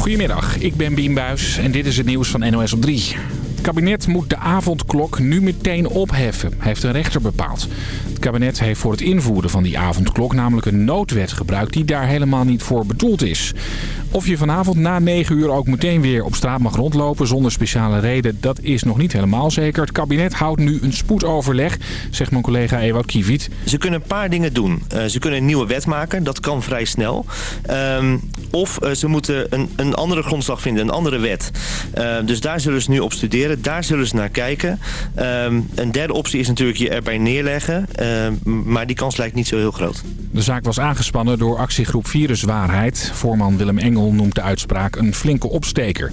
Goedemiddag, ik ben Bien Buis en dit is het nieuws van NOS op 3. Het kabinet moet de avondklok nu meteen opheffen, heeft een rechter bepaald. Kabinet heeft voor het invoeren van die avondklok namelijk een noodwet gebruikt die daar helemaal niet voor bedoeld is. Of je vanavond na 9 uur ook meteen weer op straat mag rondlopen zonder speciale reden, dat is nog niet helemaal zeker. Het kabinet houdt nu een spoedoverleg, zegt mijn collega Ewout Kiewiet. Ze kunnen een paar dingen doen. Uh, ze kunnen een nieuwe wet maken, dat kan vrij snel. Uh, of uh, ze moeten een, een andere grondslag vinden, een andere wet. Uh, dus daar zullen ze nu op studeren, daar zullen ze naar kijken. een derde optie is natuurlijk je erbij neerleggen, maar die kans lijkt niet zo heel groot. De zaak was aangespannen door actiegroep Viruswaarheid. Voorman Willem Engel noemt de uitspraak een flinke opsteker.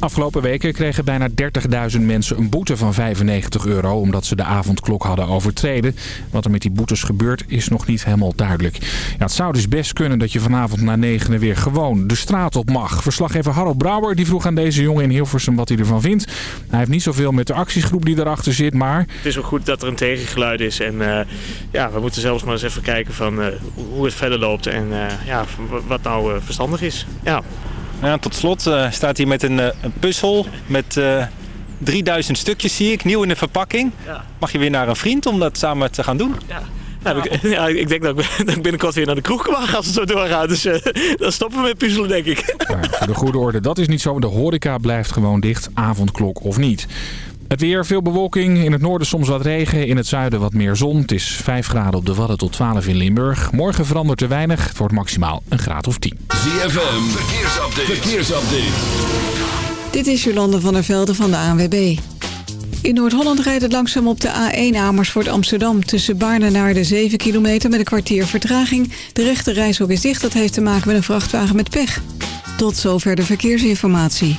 Afgelopen weken kregen bijna 30.000 mensen een boete van 95 euro... omdat ze de avondklok hadden overtreden. Wat er met die boetes gebeurt is nog niet helemaal duidelijk. Ja, het zou dus best kunnen dat je vanavond na negenen weer gewoon de straat op mag. Verslaggever Harold Brouwer die vroeg aan deze jongen in Hilversum wat hij ervan vindt. Hij heeft niet zoveel met de actiegroep die erachter zit, maar... Het is wel goed dat er een tegengeluid is. En uh, ja, we moeten zelfs maar eens even kijken van, uh, hoe het verder loopt. En uh, ja, wat nou verstandig is. Ja. Ja, tot slot uh, staat hij met een, uh, een puzzel met uh, 3000 stukjes zie ik, nieuw in de verpakking. Ja. Mag je weer naar een vriend om dat samen te gaan doen? Ja. Ja, ik, ja, ik denk dat ik, dat ik binnenkort weer naar de kroeg kan als het zo doorgaat. Dus dan stoppen we met puzzelen, denk ik. Ja, voor de goede orde, dat is niet zo. De horeca blijft gewoon dicht, avondklok of niet. Het weer, veel bewolking. In het noorden soms wat regen. In het zuiden wat meer zon. Het is 5 graden op de Wadden tot 12 in Limburg. Morgen verandert er weinig. Het wordt maximaal een graad of 10. ZFM, verkeersupdate. verkeersupdate. Dit is Jolande van der Velde van de ANWB. In Noord-Holland rijdt het langzaam op de A1 Amersfoort Amsterdam... tussen Baarne naar de 7 kilometer met een kwartier vertraging. De rechte reishok is dicht, dat heeft te maken met een vrachtwagen met pech. Tot zover de verkeersinformatie.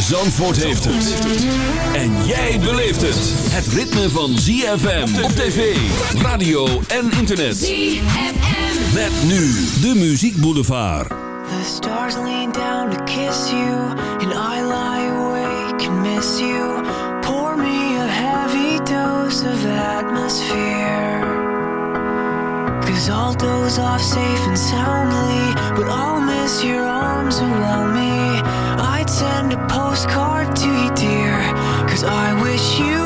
Zandvoort heeft het. En jij beleeft het. Het ritme van ZFM op tv, radio en internet. ZFM. Met nu de Muziek Boulevard. The stars lean down to kiss you. And I lie awake and miss you. Pour me a heavy dose of atmosphere. Cause I'll doze off safe and soundly. But I'll miss your arms around me. Send a postcard to you, dear. Cause I wish you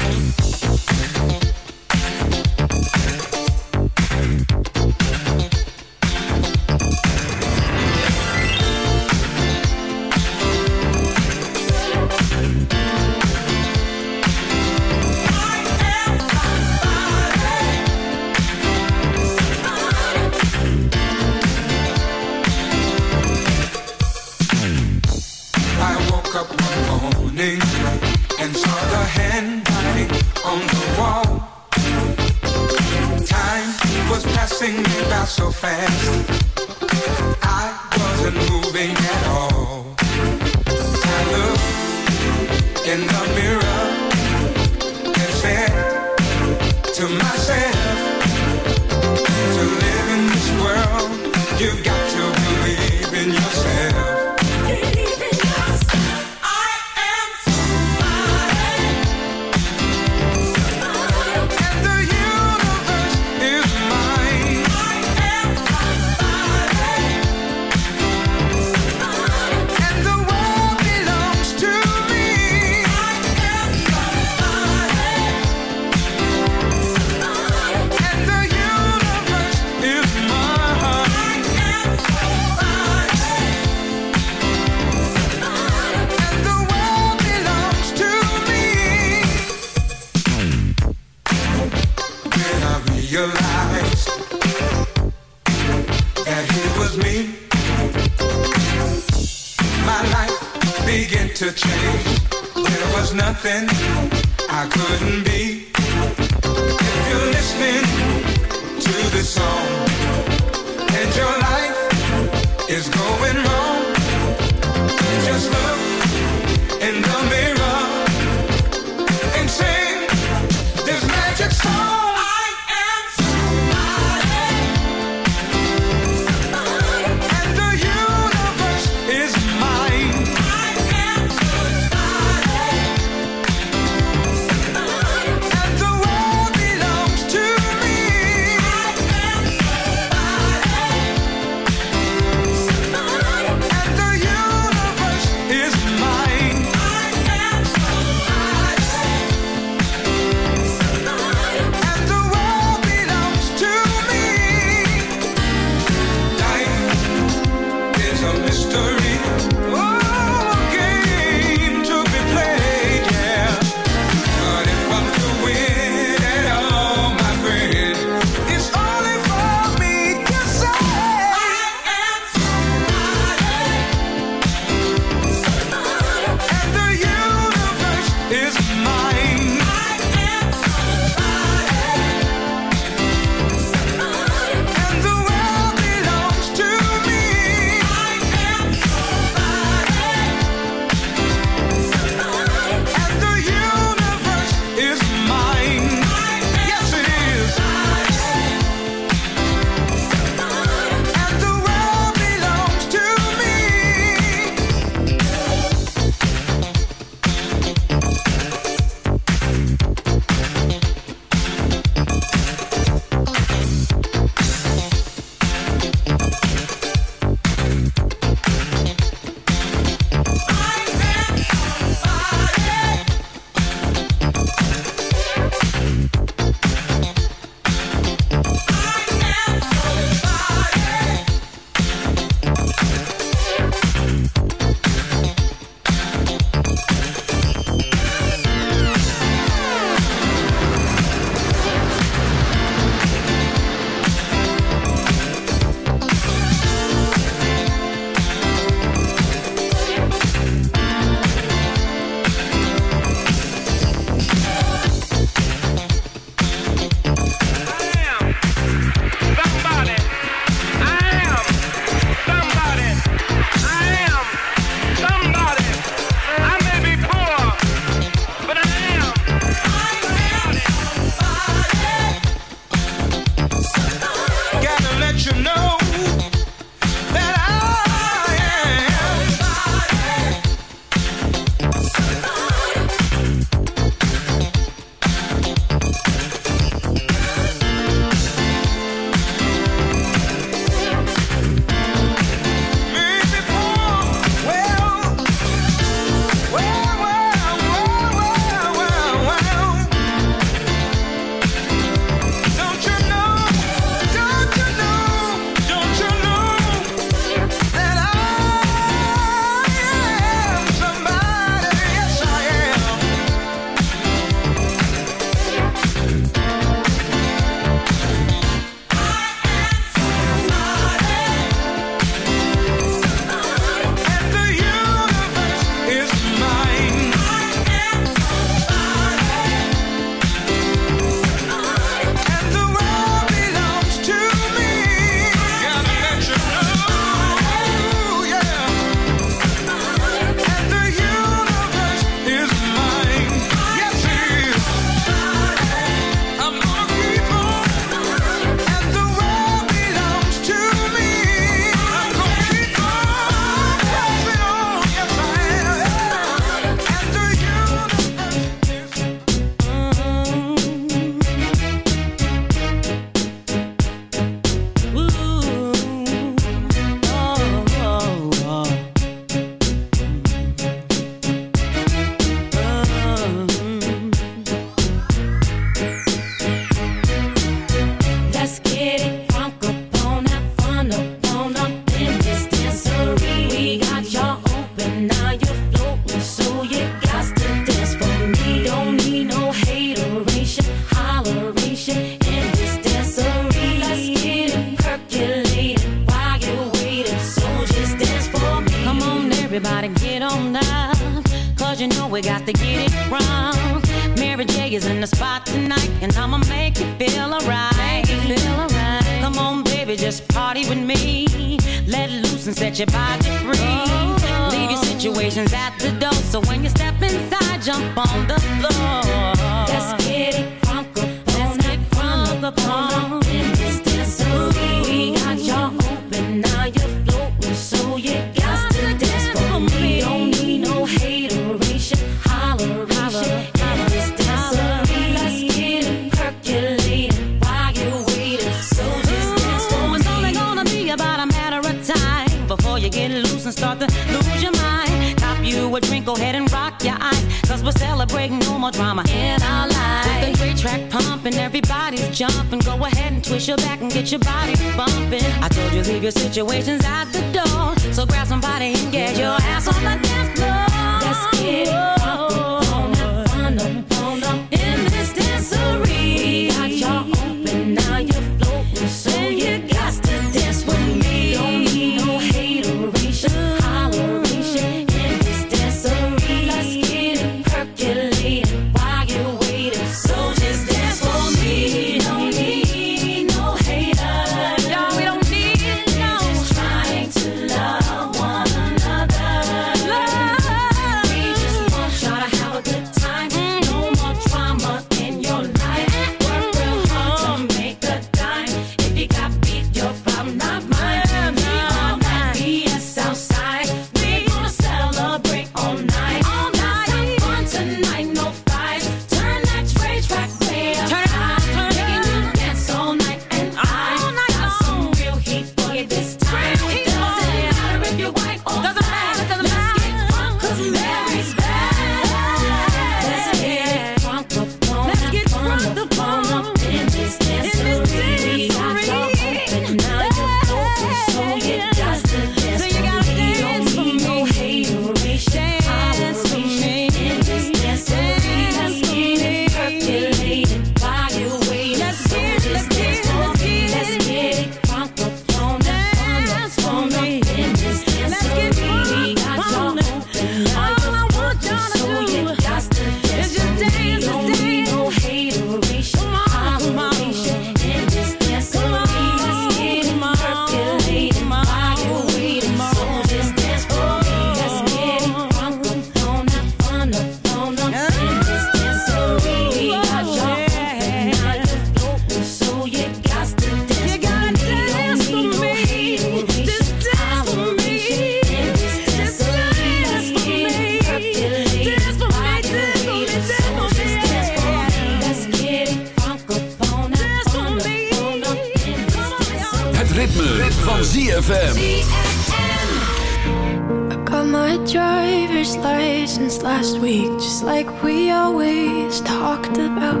last week, just like we always talked about.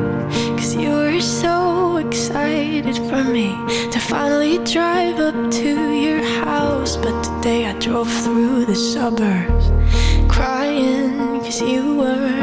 Cause you were so excited for me to finally drive up to your house. But today I drove through the suburbs crying cause you were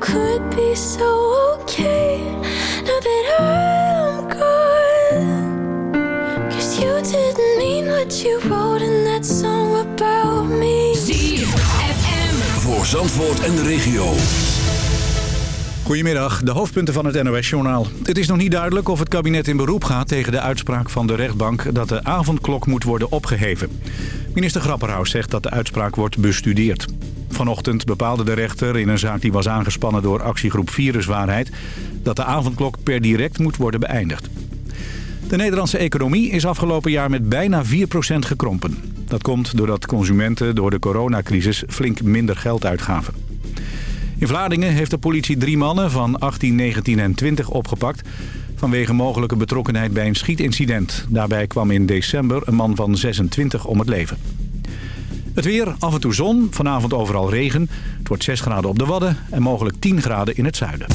could be so okay now that I'm gone. Cause you didn't mean what you wrote in that song about me. Voor Zandvoort en de regio. Goedemiddag, de hoofdpunten van het NOS-journaal. Het is nog niet duidelijk of het kabinet in beroep gaat tegen de uitspraak van de rechtbank dat de avondklok moet worden opgeheven. Minister Grapperhaus zegt dat de uitspraak wordt bestudeerd. Vanochtend bepaalde de rechter in een zaak die was aangespannen door actiegroep Viruswaarheid... dat de avondklok per direct moet worden beëindigd. De Nederlandse economie is afgelopen jaar met bijna 4% gekrompen. Dat komt doordat consumenten door de coronacrisis flink minder geld uitgaven. In Vlaardingen heeft de politie drie mannen van 18, 19 en 20 opgepakt... vanwege mogelijke betrokkenheid bij een schietincident. Daarbij kwam in december een man van 26 om het leven. Het weer, af en toe zon, vanavond overal regen. Het wordt 6 graden op de Wadden en mogelijk 10 graden in het zuiden.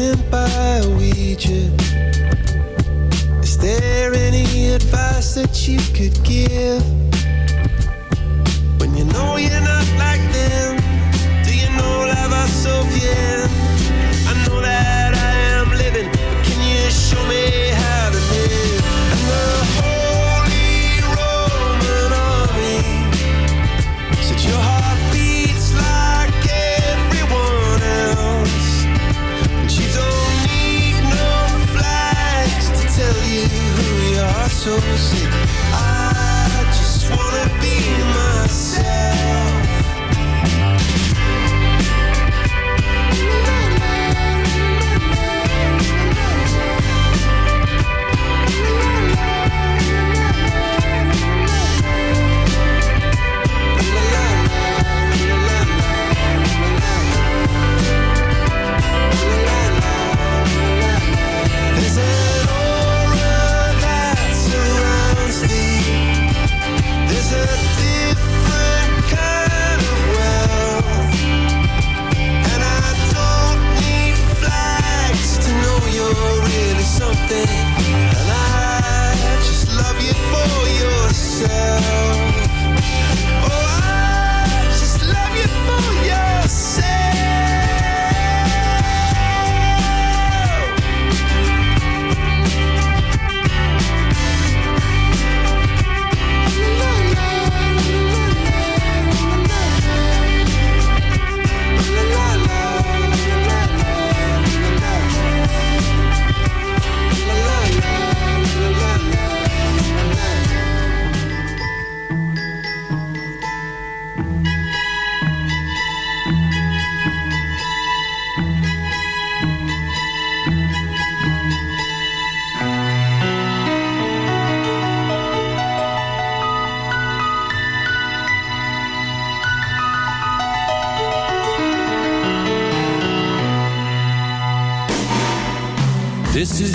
Morning by Ouija. Is there any advice that you could give? When you know you're not like them, do you know la va so? I know that I am living, but can you show me So sick I just wanna be myself.